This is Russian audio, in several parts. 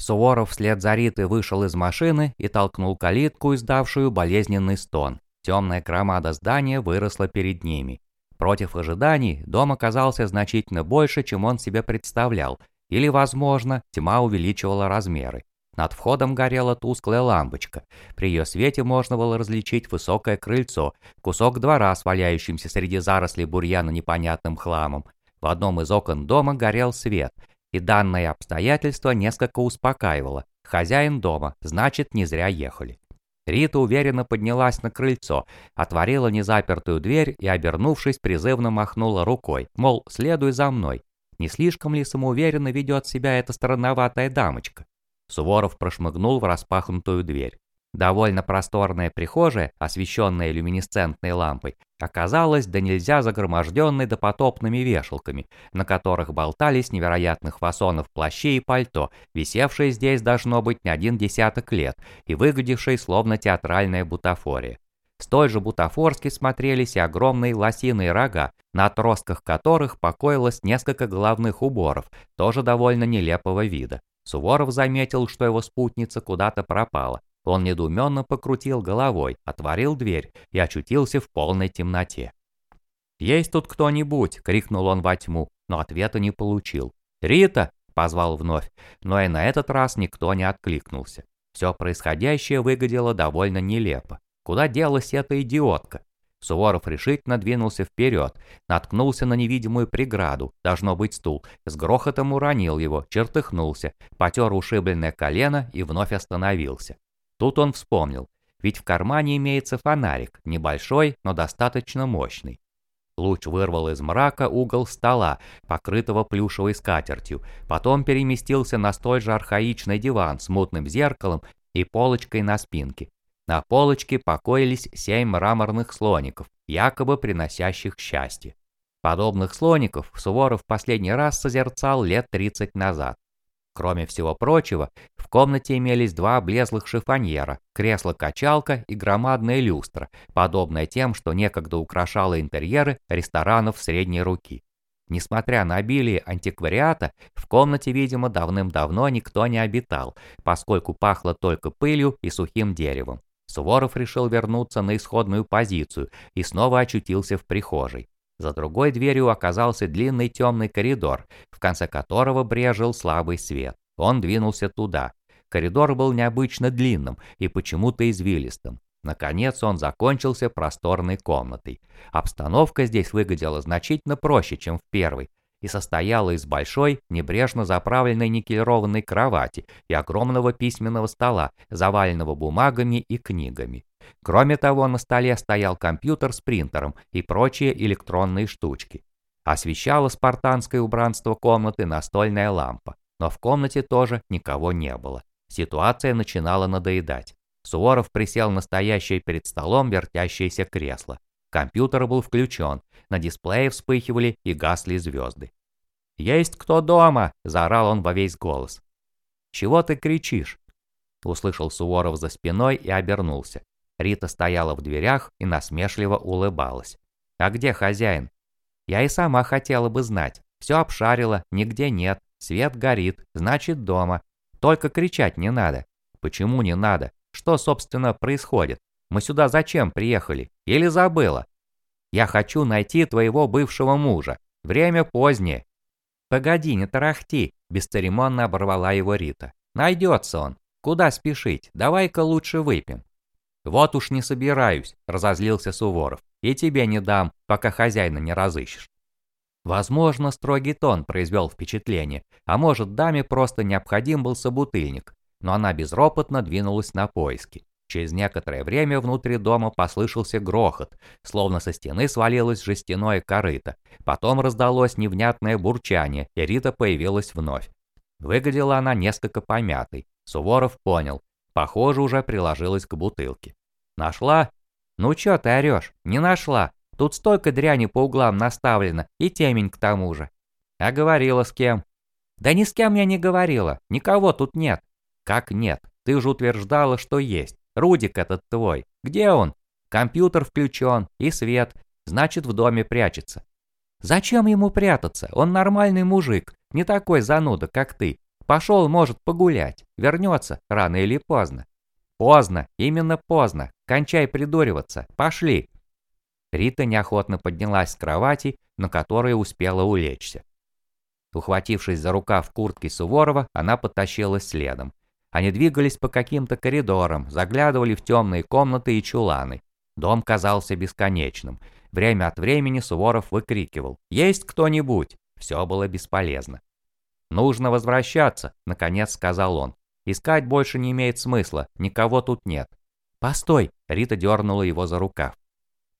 Суворов вслед за Ритой вышел из машины и толкнул калитку, издавшую болезненный стон. Темная громада здания выросла перед ними. Против ожиданий дом оказался значительно больше, чем он себе представлял, или, возможно, тьма увеличивала размеры. Над входом горела тусклая лампочка. При ее свете можно было различить высокое крыльцо, кусок двора с среди зарослей бурьяна непонятным хламом. В одном из окон дома горел свет, и данное обстоятельство несколько успокаивало. Хозяин дома, значит, не зря ехали. Рита уверенно поднялась на крыльцо, отворила незапертую дверь и, обернувшись, призывно махнула рукой, мол, следуй за мной. Не слишком ли самоуверенно ведет себя эта странноватая дамочка? Суворов прошмыгнул в распахнутую дверь. Довольно просторная прихожая, освещенная люминесцентной лампой, оказалась да нельзя загроможденной допотопными вешалками, на которых болтались невероятных фасонов плащи и пальто, висевшие здесь должно быть не один десяток лет и выглядевшие словно театральная бутафория. Столь же бутафорски смотрелись и огромные лосиные рога, на отростках которых покоилось несколько головных уборов, тоже довольно нелепого вида. Суворов заметил, что его спутница куда-то пропала. Он недоуменно покрутил головой, отворил дверь и очутился в полной темноте. «Есть тут кто-нибудь?» — крикнул он во тьму, но ответа не получил. «Рита!» — позвал вновь, но и на этот раз никто не откликнулся. Все происходящее выглядело довольно нелепо. Куда делась эта идиотка? Суворов решительно двинулся вперед, наткнулся на невидимую преграду, должно быть стул, с грохотом уронил его, чертыхнулся, потер ушибленное колено и вновь остановился. Тут он вспомнил, ведь в кармане имеется фонарик, небольшой, но достаточно мощный. Луч вырвал из мрака угол стола, покрытого плюшевой скатертью, потом переместился на столь же архаичный диван с мутным зеркалом и полочкой на спинке. На полочке покоились семь мраморных слоников, якобы приносящих счастье. Подобных слоников Суворов последний раз созерцал лет 30 назад. Кроме всего прочего, в комнате имелись два облезлых шифоньера, кресло-качалка и громадная люстра, подобная тем, что некогда украшала интерьеры ресторанов средней руки. Несмотря на обилие антиквариата, в комнате, видимо, давным-давно никто не обитал, поскольку пахло только пылью и сухим деревом. Суворов решил вернуться на исходную позицию и снова очутился в прихожей. За другой дверью оказался длинный темный коридор, в конце которого брежил слабый свет. Он двинулся туда. Коридор был необычно длинным и почему-то извилистым. Наконец он закончился просторной комнатой. Обстановка здесь выглядела значительно проще, чем в первой и состояла из большой, небрежно заправленной никелированной кровати и огромного письменного стола, заваленного бумагами и книгами. Кроме того, на столе стоял компьютер с принтером и прочие электронные штучки. Освещало спартанское убранство комнаты настольная лампа, но в комнате тоже никого не было. Ситуация начинала надоедать. Суворов присел на стоящее перед столом вертящееся кресло. Компьютер был включен, на дисплее вспыхивали и гасли звезды. «Есть кто дома?» – заорал он во весь голос. «Чего ты кричишь?» – услышал Суворов за спиной и обернулся. Рита стояла в дверях и насмешливо улыбалась. «А где хозяин?» «Я и сама хотела бы знать. Все обшарила, нигде нет. Свет горит, значит дома. Только кричать не надо». «Почему не надо? Что, собственно, происходит? Мы сюда зачем приехали? Или забыла? Я хочу найти твоего бывшего мужа. Время позднее. Погоди, не тарахти, бесцеремонно оборвала его Рита. Найдется он. Куда спешить? Давай-ка лучше выпьем. Вот уж не собираюсь, разозлился Суворов. И тебе не дам, пока хозяина не разыщешь. Возможно, строгий тон произвел впечатление, а может, даме просто необходим был собутыльник, но она безропотно двинулась на поиски. Через некоторое время внутри дома послышался грохот, словно со стены свалилось жестяное корыто. Потом раздалось невнятное бурчание, и Рита появилась вновь. Выглядела она несколько помятой. Суворов понял. Похоже, уже приложилась к бутылке. «Нашла?» «Ну чё ты орёшь? Не нашла. Тут столько дряни по углам наставлено, и темень к тому же». «А говорила с кем?» «Да ни с кем я не говорила. Никого тут нет». «Как нет? Ты же утверждала, что есть. Рудик этот твой. Где он? Компьютер включен и свет. Значит, в доме прячется. Зачем ему прятаться? Он нормальный мужик. Не такой зануда, как ты. Пошел, может, погулять. Вернется, рано или поздно. Поздно, именно поздно. Кончай придуриваться. Пошли. Рита неохотно поднялась с кровати, на которой успела улечься. Ухватившись за рукав куртки Суворова, она потащилась следом. Они двигались по каким-то коридорам, заглядывали в темные комнаты и чуланы. Дом казался бесконечным. Время от времени Суворов выкрикивал «Есть кто-нибудь?» Все было бесполезно. «Нужно возвращаться», — наконец сказал он. «Искать больше не имеет смысла, никого тут нет». «Постой!» — Рита дернула его за рукав.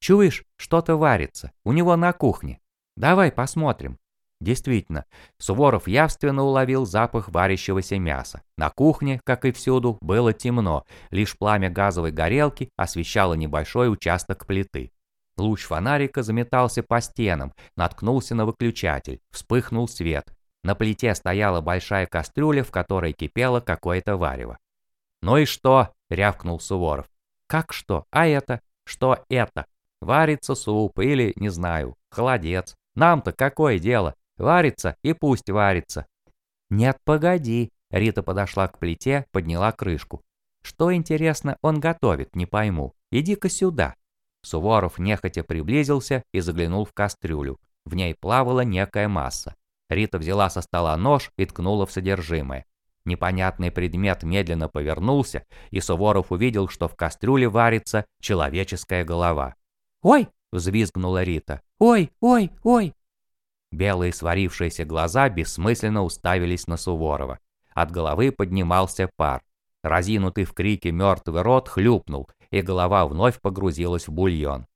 «Чуешь, что-то варится, у него на кухне. Давай посмотрим». Действительно, Суворов явственно уловил запах варящегося мяса. На кухне, как и всюду, было темно, лишь пламя газовой горелки освещало небольшой участок плиты. Луч фонарика заметался по стенам, наткнулся на выключатель, вспыхнул свет. На плите стояла большая кастрюля, в которой кипело какое-то варево. «Ну и что?» — рявкнул Суворов. «Как что? А это? Что это? Варится суп или, не знаю, холодец. Нам-то какое дело? Варится и пусть варится». «Нет, погоди». Рита подошла к плите, подняла крышку. «Что, интересно, он готовит, не пойму. Иди-ка сюда». Суворов нехотя приблизился и заглянул в кастрюлю. В ней плавала некая масса. Рита взяла со стола нож и ткнула в содержимое. Непонятный предмет медленно повернулся, и Суворов увидел, что в кастрюле варится человеческая голова. «Ой!» — взвизгнула Рита. «Ой, ой, ой!» Белые сварившиеся глаза бессмысленно уставились на Суворова. От головы поднимался пар. Разинутый в крике мертвый рот хлюпнул, и голова вновь погрузилась в бульон.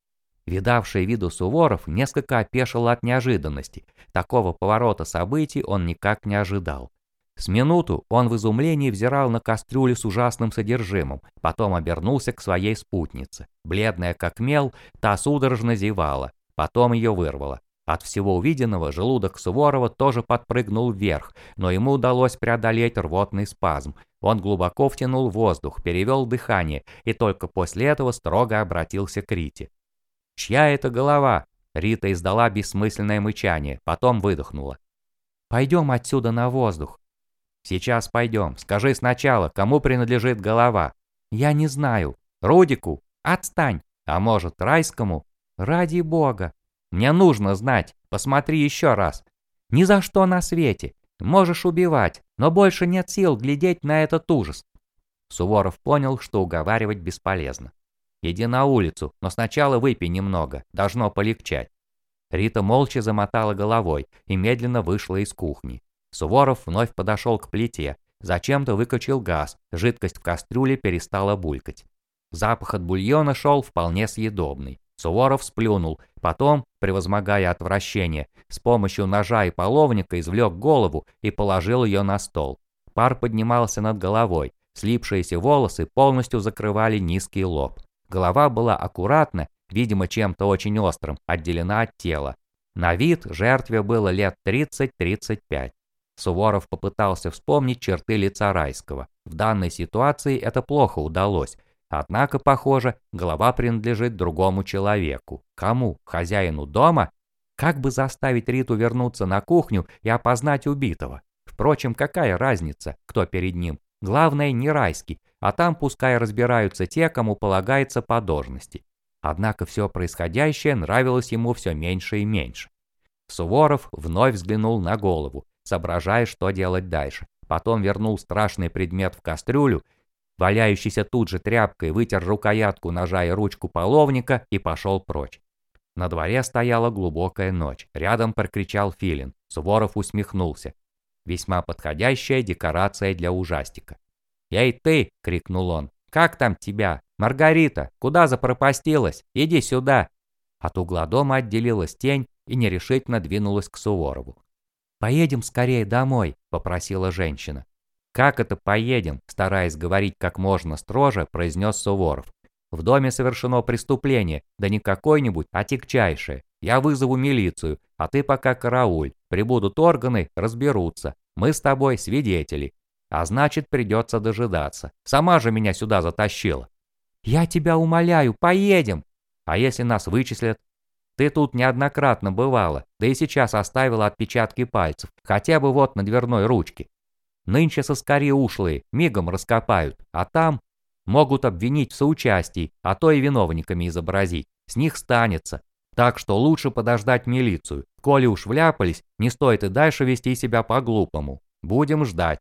Видавший виду Суворов несколько опешил от неожиданности. Такого поворота событий он никак не ожидал. С минуту он в изумлении взирал на кастрюлю с ужасным содержимым, потом обернулся к своей спутнице. Бледная как мел, та судорожно зевала, потом ее вырвало. От всего увиденного желудок Суворова тоже подпрыгнул вверх, но ему удалось преодолеть рвотный спазм. Он глубоко втянул воздух, перевел дыхание и только после этого строго обратился к Рите. «Чья это голова?» Рита издала бессмысленное мычание, потом выдохнула. «Пойдем отсюда на воздух». «Сейчас пойдем. Скажи сначала, кому принадлежит голова?» «Я не знаю. Рудику? Отстань. А может, Райскому? Ради бога. Мне нужно знать. Посмотри еще раз. Ни за что на свете. Можешь убивать, но больше нет сил глядеть на этот ужас. Суворов понял, что уговаривать бесполезно. «Иди на улицу, но сначала выпей немного, должно полегчать». Рита молча замотала головой и медленно вышла из кухни. Суворов вновь подошел к плите, зачем-то выкачал газ, жидкость в кастрюле перестала булькать. Запах от бульона шел вполне съедобный. Суворов сплюнул, потом, превозмогая отвращение, с помощью ножа и половника извлек голову и положил ее на стол. Пар поднимался над головой, слипшиеся волосы полностью закрывали низкий лоб. Голова была аккуратно, видимо чем-то очень острым, отделена от тела. На вид жертве было лет 30-35. Суворов попытался вспомнить черты лица Райского. В данной ситуации это плохо удалось, Однако, похоже, голова принадлежит другому человеку. Кому? Хозяину дома? Как бы заставить Риту вернуться на кухню и опознать убитого? Впрочем, какая разница, кто перед ним? Главное, не райский, а там пускай разбираются те, кому полагается по должности. Однако все происходящее нравилось ему все меньше и меньше. Суворов вновь взглянул на голову, соображая, что делать дальше. Потом вернул страшный предмет в кастрюлю Валяющийся тут же тряпкой вытер рукоятку ножа и ручку половника и пошел прочь. На дворе стояла глубокая ночь. Рядом прокричал филин. Суворов усмехнулся. Весьма подходящая декорация для ужастика. «Эй ты!» — крикнул он. «Как там тебя? Маргарита, куда запропастилась? Иди сюда!» От угла дома отделилась тень и нерешительно двинулась к Суворову. «Поедем скорее домой», — попросила женщина. «Как это поедем?» – стараясь говорить как можно строже, произнес Суворов. «В доме совершено преступление, да не какое-нибудь, а тягчайшее. Я вызову милицию, а ты пока карауль. Прибудут органы, разберутся. Мы с тобой свидетели. А значит, придется дожидаться. Сама же меня сюда затащила». «Я тебя умоляю, поедем!» «А если нас вычислят?» «Ты тут неоднократно бывала, да и сейчас оставила отпечатки пальцев, хотя бы вот на дверной ручке. Нынче соскори ушлые, мигом раскопают, а там могут обвинить в соучастии, а то и виновниками изобразить. С них станется. Так что лучше подождать милицию. Коли уж вляпались, не стоит и дальше вести себя по-глупому. Будем ждать.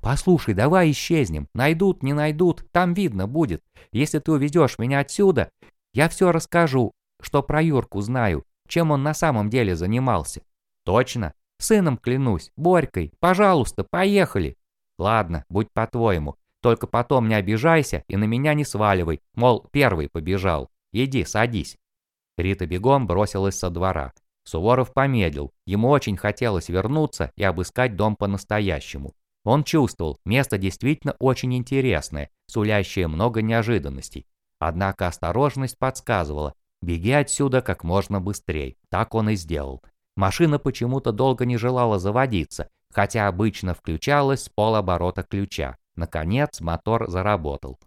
«Послушай, давай исчезнем. Найдут, не найдут, там видно будет. Если ты уведешь меня отсюда, я все расскажу, что про Юрку знаю, чем он на самом деле занимался». «Точно? Сыном клянусь, Борькой, пожалуйста, поехали». «Ладно, будь по-твоему. Только потом не обижайся и на меня не сваливай, мол, первый побежал. Иди, садись». Рита бегом бросилась со двора. Суворов помедлил, ему очень хотелось вернуться и обыскать дом по-настоящему. Он чувствовал, место действительно очень интересное, сулящее много неожиданностей. Однако осторожность подсказывала, беги отсюда как можно быстрее. Так он и сделал. Машина почему-то долго не желала заводиться, хотя обычно включалась с полоборота ключа. Наконец мотор заработал.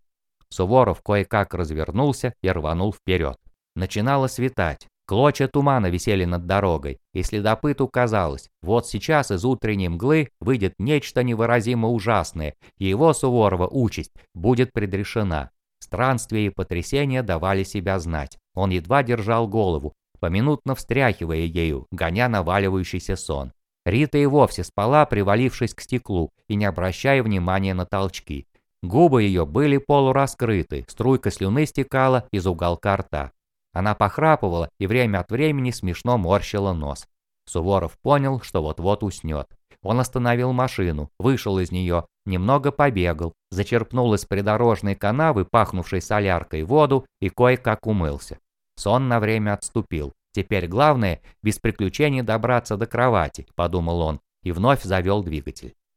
Суворов кое-как развернулся и рванул вперед. Начинало светать. Клочья тумана висели над дорогой, и следопыту казалось, вот сейчас из утренней мглы выйдет нечто невыразимо ужасное, и его Суворова участь будет предрешена. Странствия и потрясения давали себя знать. Он едва держал голову, поминутно встряхивая ею, гоня наваливающийся сон. Рита и вовсе спала, привалившись к стеклу и не обращая внимания на толчки. Губы ее были полураскрыты, струйка слюны стекала из уголка рта. Она похрапывала и время от времени смешно морщила нос. Суворов понял, что вот-вот уснет. Он остановил машину, вышел из нее, немного побегал, зачерпнул из придорожной канавы, пахнувшей соляркой, воду и кое-как умылся. Сон на время отступил. Теперь главное, без приключений добраться до кровати, подумал он, и вновь завел двигатель.